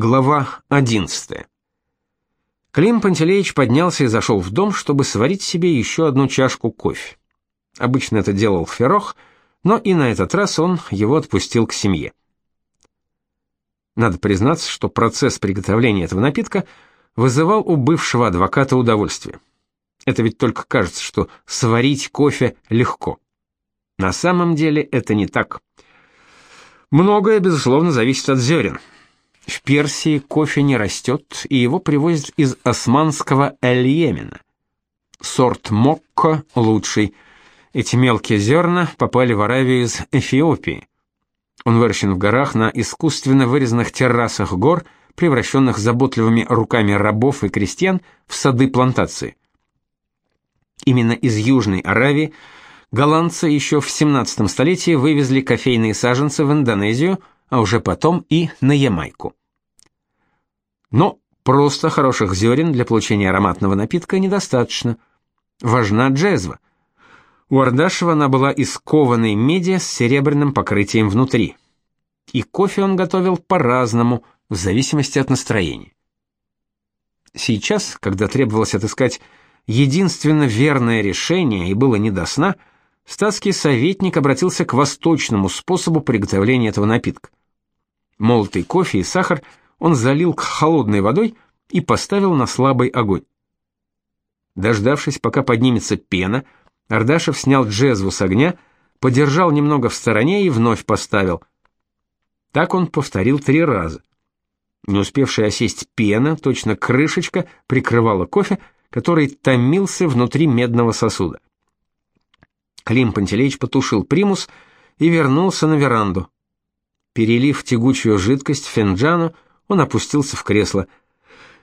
Глава 11. Клим Пантелеич поднялся и зашел в дом, чтобы сварить себе еще одну чашку кофе. Обычно это делал Ферох, но и на этот раз он его отпустил к семье. Надо признаться, что процесс приготовления этого напитка вызывал у бывшего адвоката удовольствие. Это ведь только кажется, что сварить кофе легко. На самом деле это не так. Многое, безусловно, зависит от зерен. В Персии кофе не растет, и его привозят из османского Эль-Йемена. Сорт Мокко лучший. Эти мелкие зерна попали в Аравию из Эфиопии. Он выращен в горах на искусственно вырезанных террасах гор, превращенных заботливыми руками рабов и крестьян в сады плантации. Именно из Южной Аравии голландцы еще в 17 столетии вывезли кофейные саженцы в Индонезию, а уже потом и на Ямайку. Но просто хороших зерен для получения ароматного напитка недостаточно. Важна джезва. У Ардашева она была из кованой меди с серебряным покрытием внутри. И кофе он готовил по-разному, в зависимости от настроения. Сейчас, когда требовалось отыскать единственно верное решение и было не до сна, статский советник обратился к восточному способу приготовления этого напитка. Молотый кофе и сахар он залил холодной водой и поставил на слабый огонь. Дождавшись, пока поднимется пена, Ардашев снял джезву с огня, подержал немного в стороне и вновь поставил. Так он повторил три раза. Не успевшая осесть пена, точно крышечка, прикрывала кофе, который томился внутри медного сосуда. Клим Пантелеич потушил примус и вернулся на веранду. Перелив тягучую жидкость в фенджану, он опустился в кресло.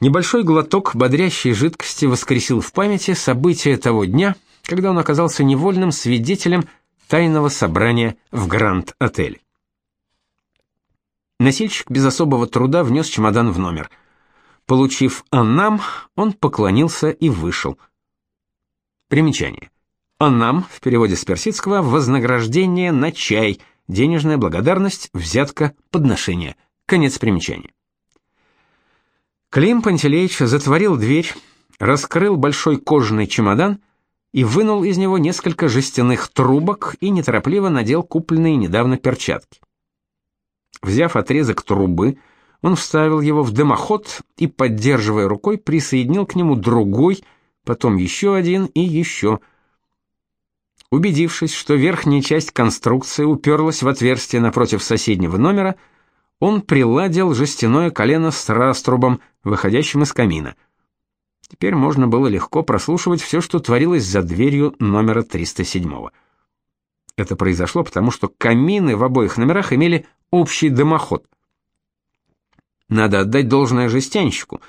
Небольшой глоток бодрящей жидкости воскресил в памяти события того дня, когда он оказался невольным свидетелем тайного собрания в Гранд-отеле. Носильщик без особого труда внес чемодан в номер. Получив «Аннам», он поклонился и вышел. Примечание. «Аннам» в переводе с персидского «вознаграждение на чай», денежная благодарность, взятка, подношение. Конец примечания. Клим Пантелеич затворил дверь, раскрыл большой кожаный чемодан и вынул из него несколько жестяных трубок и неторопливо надел купленные недавно перчатки. Взяв отрезок трубы, он вставил его в дымоход и, поддерживая рукой, присоединил к нему другой, потом еще один и еще. Убедившись, что верхняя часть конструкции уперлась в отверстие напротив соседнего номера, он приладил жестяное колено с раструбом, выходящим из камина. Теперь можно было легко прослушивать все, что творилось за дверью номера 307. Это произошло потому, что камины в обоих номерах имели общий дымоход. Надо отдать должное жестянщику.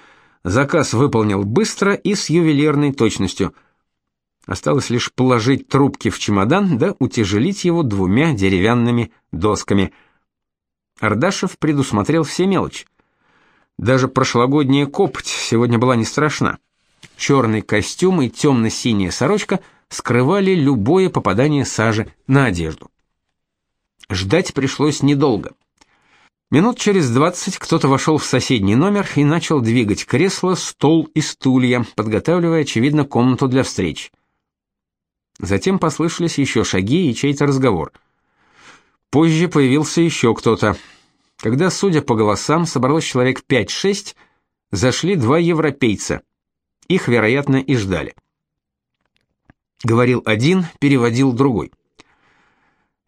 Заказ выполнил быстро и с ювелирной точностью. Осталось лишь положить трубки в чемодан да утяжелить его двумя деревянными досками. Ардашев предусмотрел все мелочи. Даже прошлогодняя копоть сегодня была не страшна. Черный костюм и темно-синяя сорочка скрывали любое попадание сажи на одежду. Ждать пришлось недолго. Минут через двадцать кто-то вошел в соседний номер и начал двигать кресло, стол и стулья, подготавливая, очевидно, комнату для встреч. Затем послышались еще шаги и чей-то разговор. Позже появился еще кто-то. Когда, судя по голосам, собралось человек 5-6, зашли два европейца. Их, вероятно, и ждали. Говорил один, переводил другой.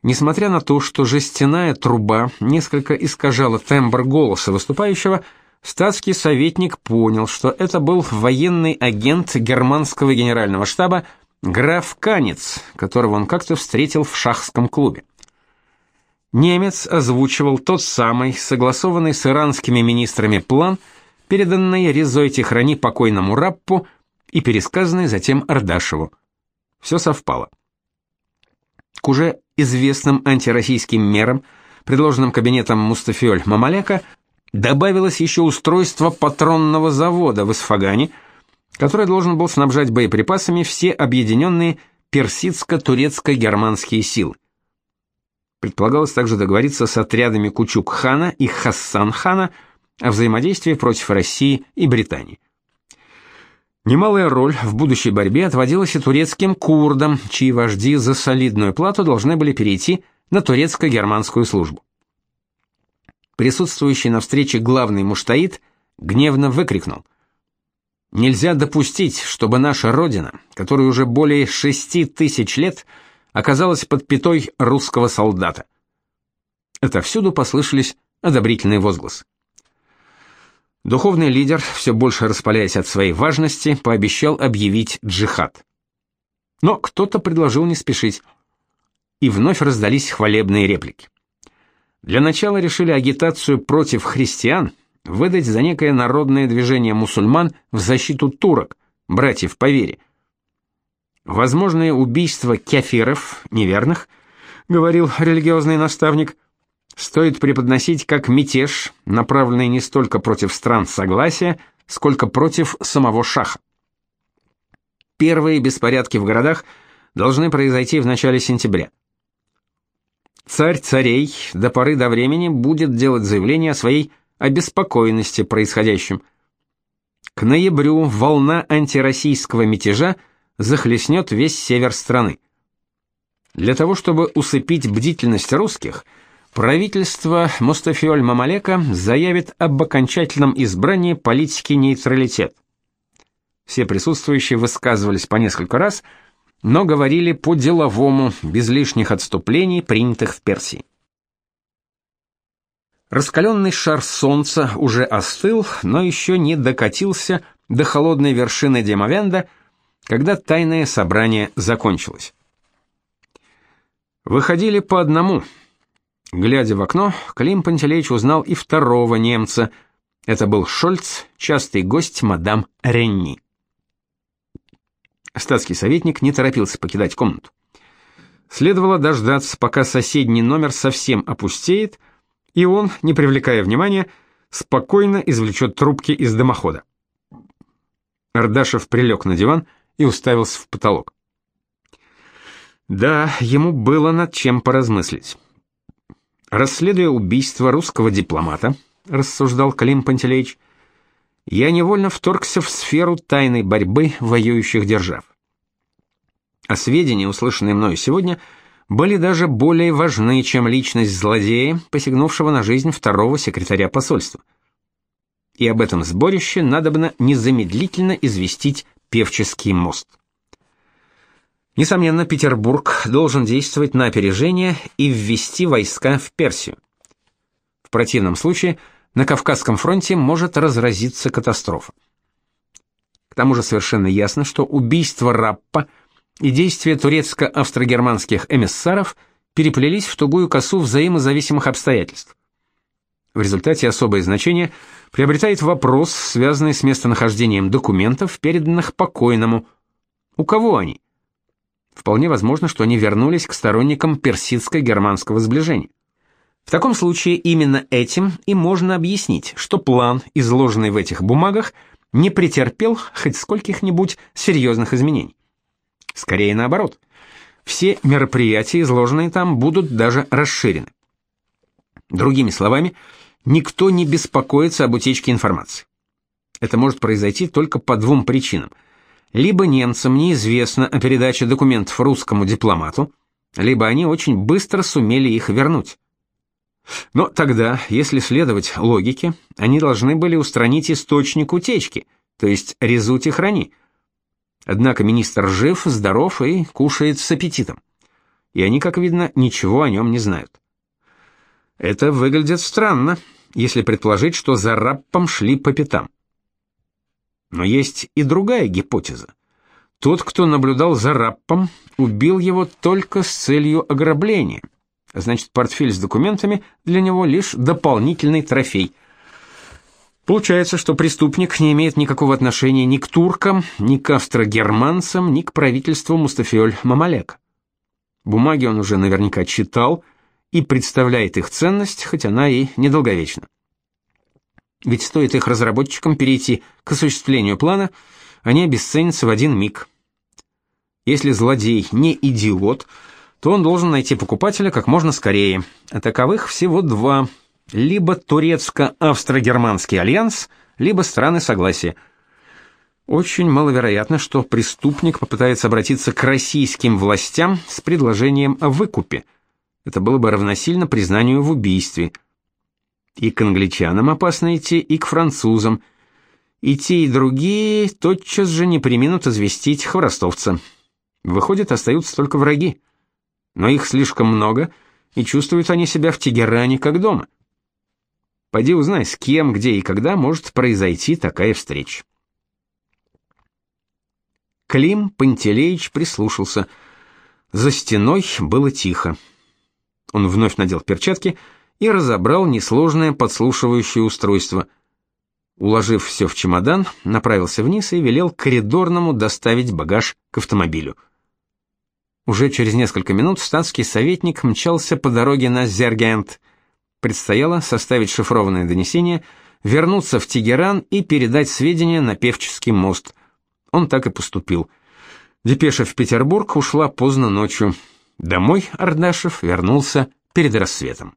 Несмотря на то, что жестяная труба несколько искажала тембр голоса выступающего, статский советник понял, что это был военный агент германского генерального штаба граф Канец, которого он как-то встретил в шахском клубе. Немец озвучивал тот самый, согласованный с иранскими министрами план, переданный Резой Техрани покойному Раппу и пересказанный затем Ардашеву. Все совпало. К уже известным антироссийским мерам, предложенным кабинетом Мустафиоль Мамаляка, добавилось еще устройство патронного завода в Исфагане, который должен был снабжать боеприпасами все объединенные персидско-турецко-германские силы. Предполагалось также договориться с отрядами Кучук-хана и Хассан-хана о взаимодействии против России и Британии. Немалая роль в будущей борьбе отводилась и турецким курдам, чьи вожди за солидную плату должны были перейти на турецко-германскую службу. Присутствующий на встрече главный муштаид гневно выкрикнул: "Нельзя допустить, чтобы наша родина, которая уже более шести тысяч лет оказалась под пятой русского солдата". Отовсюду послышались одобрительные возгласы. Духовный лидер, все больше распаляясь от своей важности, пообещал объявить джихад. Но кто-то предложил не спешить. И вновь раздались хвалебные реплики. Для начала решили агитацию против христиан выдать за некое народное движение мусульман в защиту турок, братьев по вере. Возможное убийство кефиров, неверных, говорил религиозный наставник, стоит преподносить как мятеж, направленный не столько против стран согласия, сколько против самого шаха. Первые беспорядки в городах должны произойти в начале сентября. Царь царей до поры до времени будет делать заявление о своей обеспокоенности происходящим. К ноябрю волна антироссийского мятежа захлестнет весь север страны. Для того, чтобы усыпить бдительность русских, правительство Мустафиоль Мамалека заявит об окончательном избрании политики нейтралитет. Все присутствующие высказывались по несколько раз – но говорили по-деловому, без лишних отступлений, принятых в Персии. Раскаленный шар солнца уже остыл, но еще не докатился до холодной вершины Демовенда, когда тайное собрание закончилось. Выходили по одному. Глядя в окно, Клим Пантелеич узнал и второго немца. Это был Шольц, частый гость мадам Ренни. Статский советник не торопился покидать комнату. Следовало дождаться, пока соседний номер совсем опустеет, и он, не привлекая внимания, спокойно извлечет трубки из дымохода. Ардашев прилег на диван и уставился в потолок. Да, ему было над чем поразмыслить. Расследуя убийство русского дипломата, рассуждал Клим Пантелеич, я невольно вторгся в сферу тайной борьбы воюющих держав. А сведения, услышанные мною сегодня, были даже более важны, чем личность злодея, посягнувшего на жизнь второго секретаря посольства. И об этом сборище надобно незамедлительно известить Певческий мост. Несомненно, Петербург должен действовать на опережение и ввести войска в Персию. В противном случае на Кавказском фронте может разразиться катастрофа. К тому же совершенно ясно, что убийство Раппа – и действия турецко-австро-германских эмиссаров переплелись в тугую косу взаимозависимых обстоятельств. В результате особое значение приобретает вопрос, связанный с местонахождением документов, переданных покойному. У кого они? Вполне возможно, что они вернулись к сторонникам персидско-германского сближения. В таком случае именно этим и можно объяснить, что план, изложенный в этих бумагах, не претерпел хоть скольких-нибудь серьезных изменений. Скорее наоборот. Все мероприятия, изложенные там, будут даже расширены. Другими словами, никто не беспокоится об утечке информации. Это может произойти только по двум причинам. Либо немцам неизвестно о передаче документов русскому дипломату, либо они очень быстро сумели их вернуть. Но тогда, если следовать логике, они должны были устранить источник утечки, то есть резуть и храни, Однако министр жив, здоров и кушает с аппетитом. И они, как видно, ничего о нем не знают. Это выглядит странно, если предположить, что за Раппом шли по пятам. Но есть и другая гипотеза. Тот, кто наблюдал за Раппом, убил его только с целью ограбления. Значит, портфель с документами для него лишь дополнительный трофей – Получается, что преступник не имеет никакого отношения ни к туркам, ни к австро-германцам, ни к правительству Мустафиоль Мамалека. Бумаги он уже наверняка читал и представляет их ценность, хоть она и недолговечна. Ведь стоит их разработчикам перейти к осуществлению плана, они обесценятся в один миг. Если злодей не идиот, то он должен найти покупателя как можно скорее, а таковых всего два – либо турецко-австро-германский альянс, либо страны согласия. Очень маловероятно, что преступник попытается обратиться к российским властям с предложением о выкупе. Это было бы равносильно признанию в убийстве. И к англичанам опасно идти, и к французам. И те, и другие тотчас же не преминут известить хворостовца. Выходит, остаются только враги. Но их слишком много, и чувствуют они себя в Тегеране как дома. Пойди узнай, с кем, где и когда может произойти такая встреча. Клим Пантелеич прислушался. За стеной было тихо. Он вновь надел перчатки и разобрал несложное подслушивающее устройство. Уложив все в чемодан, направился вниз и велел коридорному доставить багаж к автомобилю. Уже через несколько минут статский советник мчался по дороге на Зергент. Предстояло составить шифрованное донесение, вернуться в Тегеран и передать сведения на Певческий мост. Он так и поступил. Депеша в Петербург ушла поздно ночью. Домой Ардашев вернулся перед рассветом.